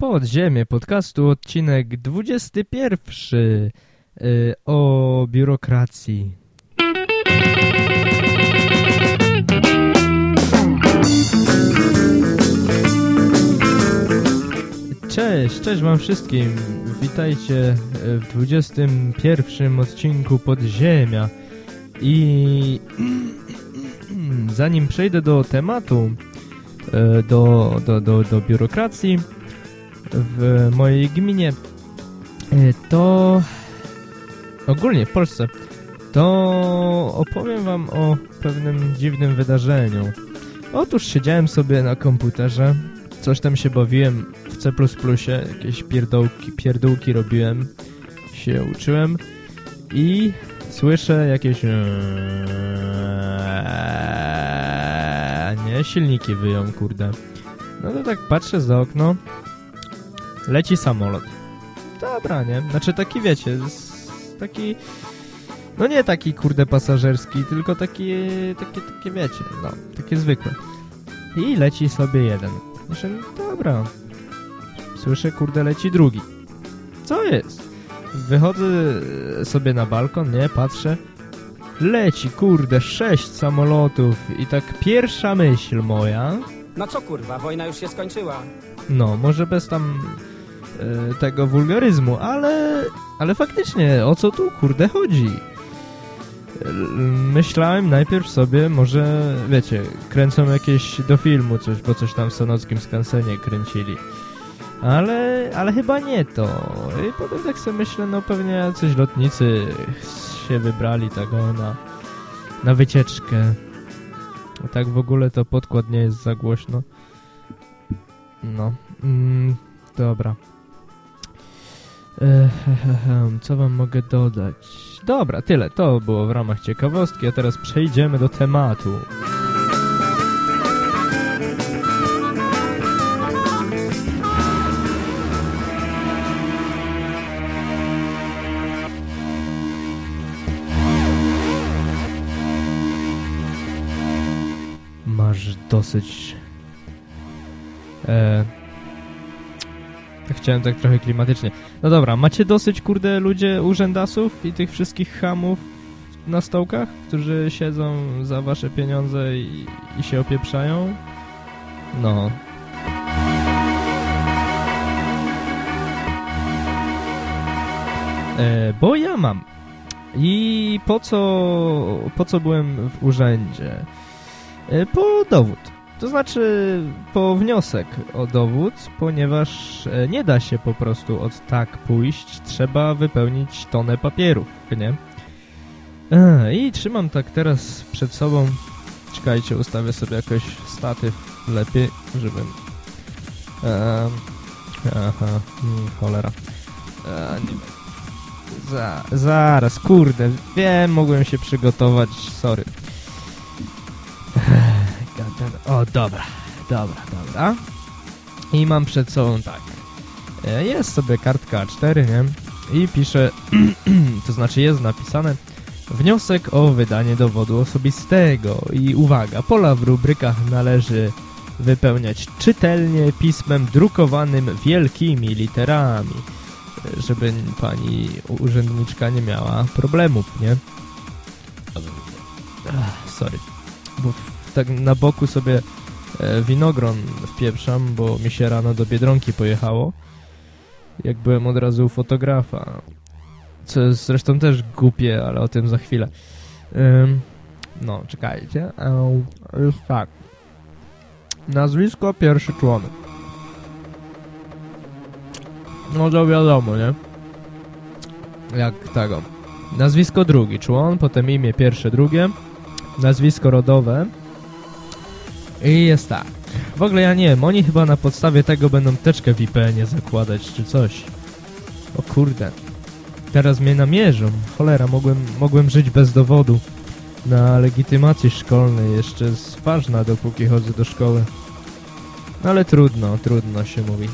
Podziemie podcastu, odcinek 21 yy, o biurokracji. Cześć, cześć wam wszystkim. Witajcie w 21 odcinku Podziemia. I zanim przejdę do tematu, e, do, do, do, do biurokracji, w mojej gminie, e, to ogólnie w Polsce, to opowiem wam o pewnym dziwnym wydarzeniu. Otóż siedziałem sobie na komputerze, coś tam się bawiłem w C++, jakieś pierdołki, pierdółki robiłem, się uczyłem i słyszę jakieś eee, nie, silniki wyją, kurde. No to tak patrzę za okno, leci samolot. Dobra, nie? Znaczy taki, wiecie, taki... No nie taki, kurde, pasażerski, tylko taki, takie, takie, wiecie, no, takie zwykłe. I leci sobie jeden. Znaczy, dobra. Słyszę, kurde, leci drugi. Co jest? Wychodzę sobie na balkon, nie? Patrzę. Leci, kurde, sześć samolotów. I tak pierwsza myśl moja... No co kurwa, wojna już się skończyła. No, może bez tam e, tego wulgaryzmu, ale, ale faktycznie, o co tu kurde chodzi? Myślałem najpierw sobie, może, wiecie, kręcą jakieś do filmu coś, bo coś tam w Sanockim Skansenie kręcili. Ale, ale chyba nie to. I potem tak sobie myślę, no pewnie coś lotnicy się wybrali tak na, na wycieczkę. Tak w ogóle to podkład nie jest za głośno. No. Mm, dobra. Co wam mogę dodać? Dobra, tyle. To było w ramach ciekawostki, a teraz przejdziemy do tematu. Masz dosyć... E... Chciałem tak trochę klimatycznie. No dobra, macie dosyć, kurde, ludzie urzędasów i tych wszystkich hamów na stołkach, którzy siedzą za wasze pieniądze i, i się opieprzają? No. E, bo ja mam. I po co, po co byłem w urzędzie? E, po dowód. To znaczy po wniosek o dowód, ponieważ e, nie da się po prostu od tak pójść, trzeba wypełnić tonę papierów, nie? E, I trzymam tak teraz przed sobą, czekajcie, ustawię sobie jakoś statyw lepiej, żebym... E, aha, hmm, cholera. E, nie wiem. Za, zaraz, kurde, wiem, mogłem się przygotować, sorry. Dobra, dobra, dobra. I mam przed sobą tak. E, jest sobie kartka A4, nie? I piszę, to znaczy jest napisane wniosek o wydanie dowodu osobistego. I uwaga, pola w rubrykach należy wypełniać czytelnie pismem drukowanym wielkimi literami, żeby pani urzędniczka nie miała problemów, nie? Ach, sorry. Bo tak na boku sobie e, winogron wpieprzam, bo mi się rano do Biedronki pojechało. Jak byłem od razu u fotografa. Co jest zresztą też głupie, ale o tym za chwilę. Ym, no, czekajcie. Już tak. Nazwisko pierwszy członek. No to wiadomo, nie? Jak tego. Nazwisko drugi człon, potem imię pierwsze, drugie. Nazwisko rodowe. I jest tak. W ogóle ja nie wiem, oni chyba na podstawie tego będą teczkę IPN-ie zakładać, czy coś. O kurde. Teraz mnie namierzą. Cholera, mogłem, mogłem żyć bez dowodu. Na legitymacji szkolnej jeszcze jest ważna, dopóki chodzę do szkoły. No ale trudno, trudno się mówi.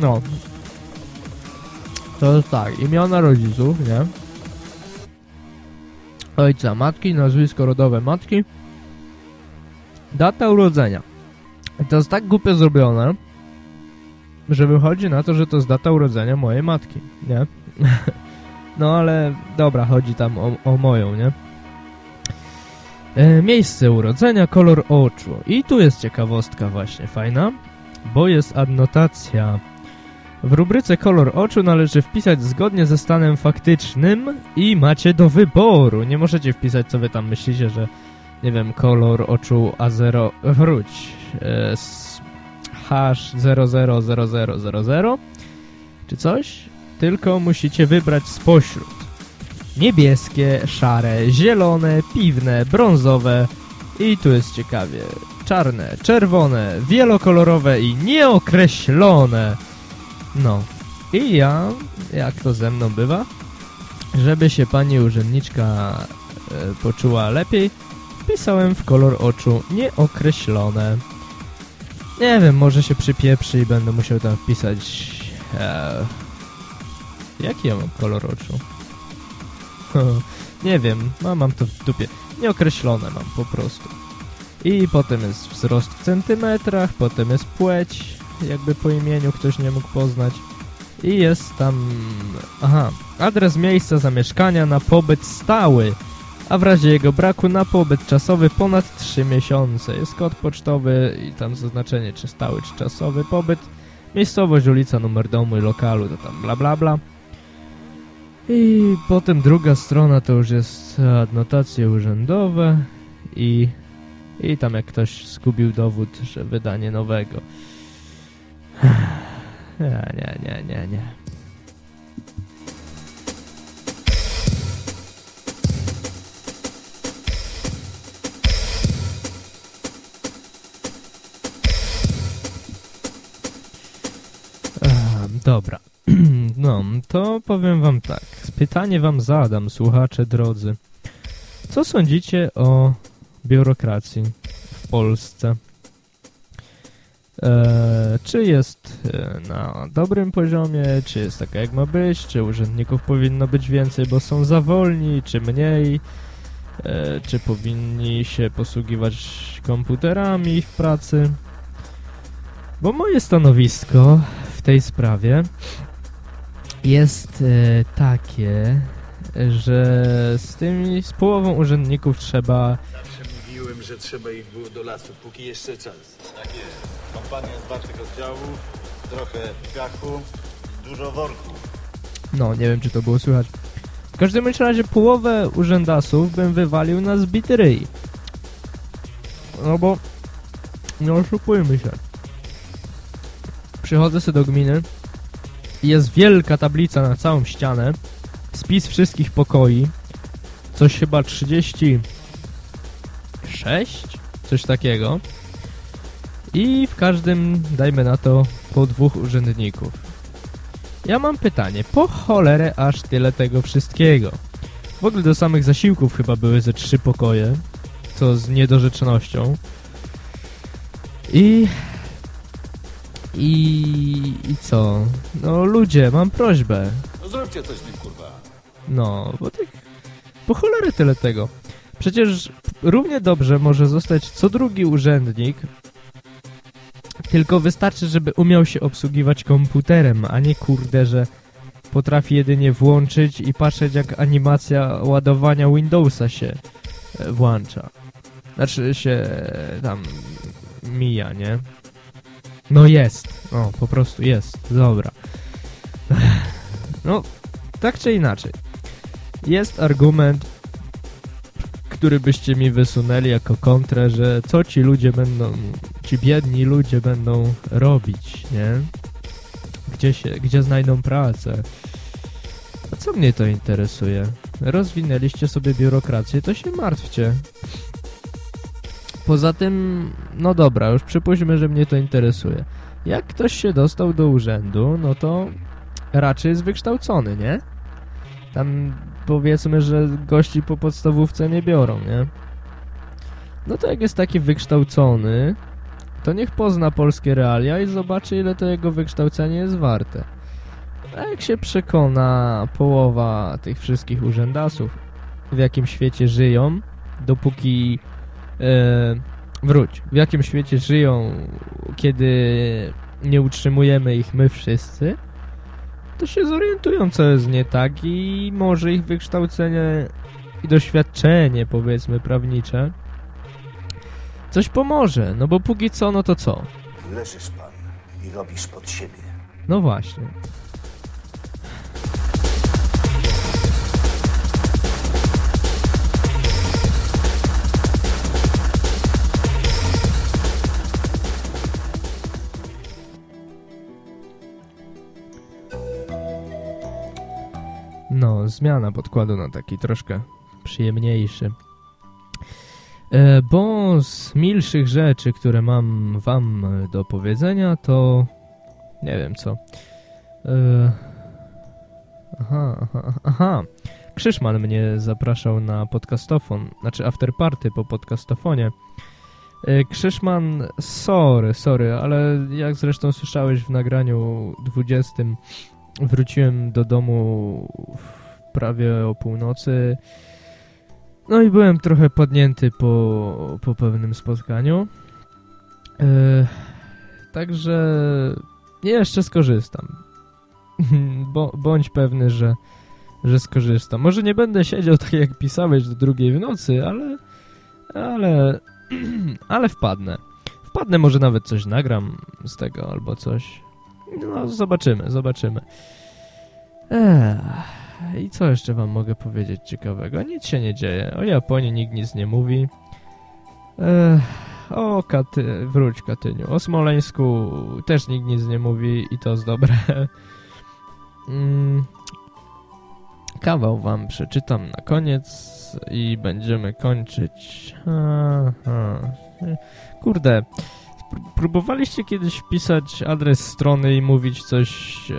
No. To jest tak, imiona rodziców, nie? Ojca, matki, nazwisko rodowe matki. Data urodzenia. I to jest tak głupio zrobione, że wychodzi na to, że to z data urodzenia mojej matki, nie? no ale dobra, chodzi tam o, o moją, nie? E, miejsce urodzenia, kolor oczu. I tu jest ciekawostka właśnie fajna, bo jest adnotacja. W rubryce kolor oczu należy wpisać zgodnie ze stanem faktycznym i macie do wyboru. Nie możecie wpisać, co wy tam myślicie, że nie wiem, kolor oczu A0, wróć, e, hash 000000 czy coś, tylko musicie wybrać spośród niebieskie, szare, zielone, piwne, brązowe i tu jest ciekawie, czarne, czerwone, wielokolorowe i nieokreślone. No. I ja, jak to ze mną bywa, żeby się pani urzędniczka e, poczuła lepiej, wpisałem w kolor oczu nieokreślone. Nie wiem, może się przypieprzy i będę musiał tam wpisać... E, jaki ja mam kolor oczu? nie wiem, no, mam to w dupie. Nieokreślone mam po prostu. I potem jest wzrost w centymetrach, potem jest płeć, jakby po imieniu ktoś nie mógł poznać. I jest tam... Aha, adres miejsca zamieszkania na pobyt stały, a w razie jego braku na pobyt czasowy ponad 3 miesiące. Jest kod pocztowy i tam zaznaczenie czy stały, czy czasowy pobyt. Miejscowość, ulica, numer domu i lokalu, to tam bla bla bla. I potem druga strona to już jest adnotacje urzędowe i, i tam jak ktoś skubił dowód, że wydanie nowego. Nie, nie, nie, nie, nie. Dobra. No, to powiem wam tak. Pytanie wam zadam, słuchacze drodzy. Co sądzicie o biurokracji w Polsce? Eee, czy jest e, na dobrym poziomie, czy jest taka jak ma być, czy urzędników powinno być więcej, bo są za wolni, czy mniej, eee, czy powinni się posługiwać komputerami w pracy. Bo moje stanowisko tej sprawie jest e, takie, że z tymi, z połową urzędników trzeba... Zawsze mówiłem, że trzeba ich było do lasu, póki jeszcze czas. Tak jest. Kompania z waszych oddziałów, trochę piachu, dużo worków. No, nie wiem, czy to było słychać. W każdym razie połowę urzędasów bym wywalił na zbity ryj. No bo... Nie oszukujmy się. Przychodzę sobie do gminy jest wielka tablica na całą ścianę. Spis wszystkich pokoi. Coś chyba 36? Coś takiego. I w każdym, dajmy na to, po dwóch urzędników. Ja mam pytanie, po cholerę aż tyle tego wszystkiego? W ogóle do samych zasiłków chyba były ze trzy pokoje, co z niedorzecznością. I i, I co? No ludzie, mam prośbę. No zróbcie coś z tym, kurwa. No, bo tak... Po cholery tyle tego. Przecież równie dobrze może zostać co drugi urzędnik, tylko wystarczy, żeby umiał się obsługiwać komputerem, a nie kurde, że potrafi jedynie włączyć i patrzeć jak animacja ładowania Windowsa się e, włącza. Znaczy się e, tam mija, nie? No jest. O, po prostu jest. Dobra. No, tak czy inaczej. Jest argument, który byście mi wysunęli jako kontrę, że co ci ludzie będą, ci biedni ludzie będą robić, nie? Gdzie się, gdzie znajdą pracę? A co mnie to interesuje? Rozwinęliście sobie biurokrację, to się martwcie. Poza tym, no dobra, już przypuśćmy, że mnie to interesuje. Jak ktoś się dostał do urzędu, no to raczej jest wykształcony, nie? Tam powiedzmy, że gości po podstawówce nie biorą, nie? No to jak jest taki wykształcony, to niech pozna polskie realia i zobaczy, ile to jego wykształcenie jest warte. A jak się przekona połowa tych wszystkich urzędasów, w jakim świecie żyją, dopóki wróć. W jakim świecie żyją, kiedy nie utrzymujemy ich my wszyscy, to się zorientują, co jest nie tak i może ich wykształcenie i doświadczenie, powiedzmy, prawnicze coś pomoże, no bo póki co, no to co? Leżysz pan i robisz pod siebie. No właśnie. Zmiana podkładu na taki troszkę przyjemniejszy. E, bo z milszych rzeczy, które mam wam do powiedzenia, to nie wiem co. E, aha, aha, aha. Krzyszman mnie zapraszał na podcastofon, znaczy afterparty po podcastofonie. E, Krzyszman, sorry, sorry, ale jak zresztą słyszałeś w nagraniu 20, wróciłem do domu prawie o północy. No i byłem trochę podnięty po, po pewnym spotkaniu. Yy, także jeszcze skorzystam. Bo, bądź pewny, że, że skorzystam. Może nie będę siedział tak jak pisałeś do drugiej w nocy, ale ale ale wpadnę. Wpadnę, może nawet coś nagram z tego albo coś. No, zobaczymy, zobaczymy. Ech. I co jeszcze wam mogę powiedzieć ciekawego? Nic się nie dzieje. O Japonii nikt nic nie mówi. Ech, o Katy... Wróć Katyniu. O Smoleńsku też nikt nic nie mówi i to jest dobre. mm. Kawał wam przeczytam na koniec i będziemy kończyć. Aha. Kurde, próbowaliście kiedyś wpisać adres strony i mówić coś e,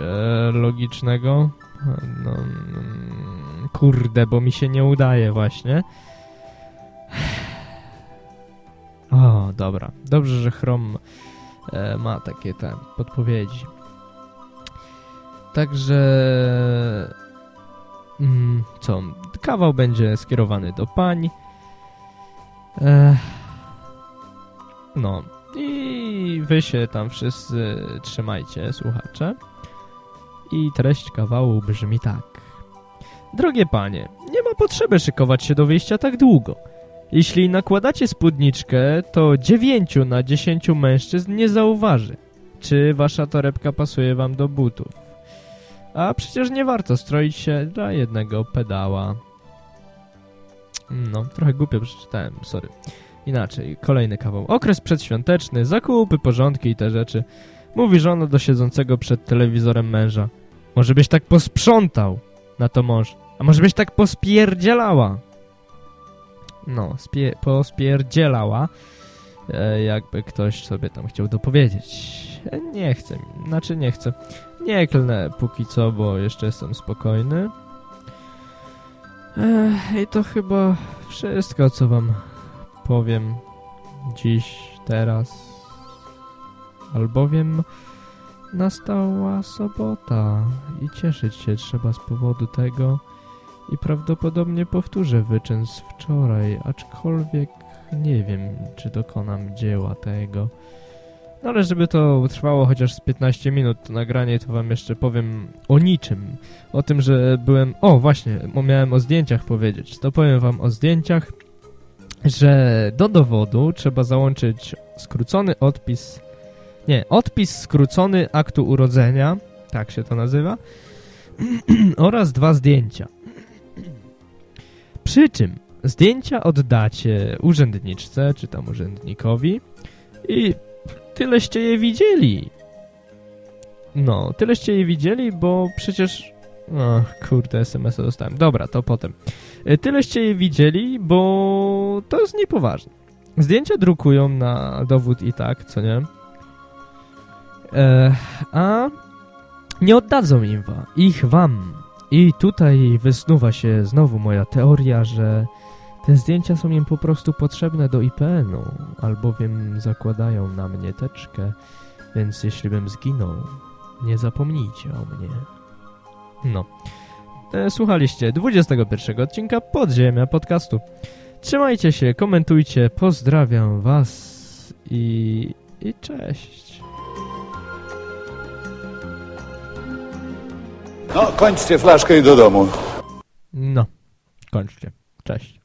logicznego? No, mm, kurde, bo mi się nie udaje właśnie. O, dobra. Dobrze, że Chrome e, ma takie te podpowiedzi. Także... Mm, co? Kawał będzie skierowany do pań. E, no. I wy się tam wszyscy trzymajcie, słuchacze. I treść kawału brzmi tak. Drogie panie, nie ma potrzeby szykować się do wyjścia tak długo. Jeśli nakładacie spódniczkę, to dziewięciu na dziesięciu mężczyzn nie zauważy, czy wasza torebka pasuje wam do butów. A przecież nie warto stroić się dla jednego pedała. No, trochę głupio przeczytałem, sorry. Inaczej, kolejny kawał. Okres przedświąteczny, zakupy, porządki i te rzeczy. Mówi żona do siedzącego przed telewizorem męża. Może byś tak posprzątał na to mąż. A może byś tak pospierdzielała? No, spie pospierdzielała. E, jakby ktoś sobie tam chciał dopowiedzieć. E, nie chcę. Znaczy nie chcę. Nie klnę póki co, bo jeszcze jestem spokojny. E, I to chyba wszystko, co wam powiem dziś, teraz. Albowiem Nastała sobota i cieszyć się trzeba z powodu tego i prawdopodobnie powtórzę wyczyn z wczoraj, aczkolwiek nie wiem, czy dokonam dzieła tego. No ale żeby to trwało chociaż z 15 minut to nagranie, to wam jeszcze powiem o niczym. O tym, że byłem... O, właśnie, miałem o zdjęciach powiedzieć. To powiem wam o zdjęciach, że do dowodu trzeba załączyć skrócony odpis nie, odpis skrócony aktu urodzenia, tak się to nazywa, oraz dwa zdjęcia. Przy czym zdjęcia oddacie urzędniczce, czy tam urzędnikowi i tyleście je widzieli. No, tyleście je widzieli, bo przecież... O, kurde, SMS-a dostałem. Dobra, to potem. E, tyleście je widzieli, bo to jest niepoważne. Zdjęcia drukują na dowód i tak, co nie? E, a nie oddadzą im wa, ich wam. I tutaj wysnuwa się znowu moja teoria, że te zdjęcia są im po prostu potrzebne do IPN-u, albowiem zakładają na mnie teczkę, więc jeśli bym zginął, nie zapomnijcie o mnie. No. E, słuchaliście 21 odcinka Podziemia podcastu. Trzymajcie się, komentujcie, pozdrawiam was i, i cześć. No, kończcie flaszkę i do domu. No, kończcie. Cześć.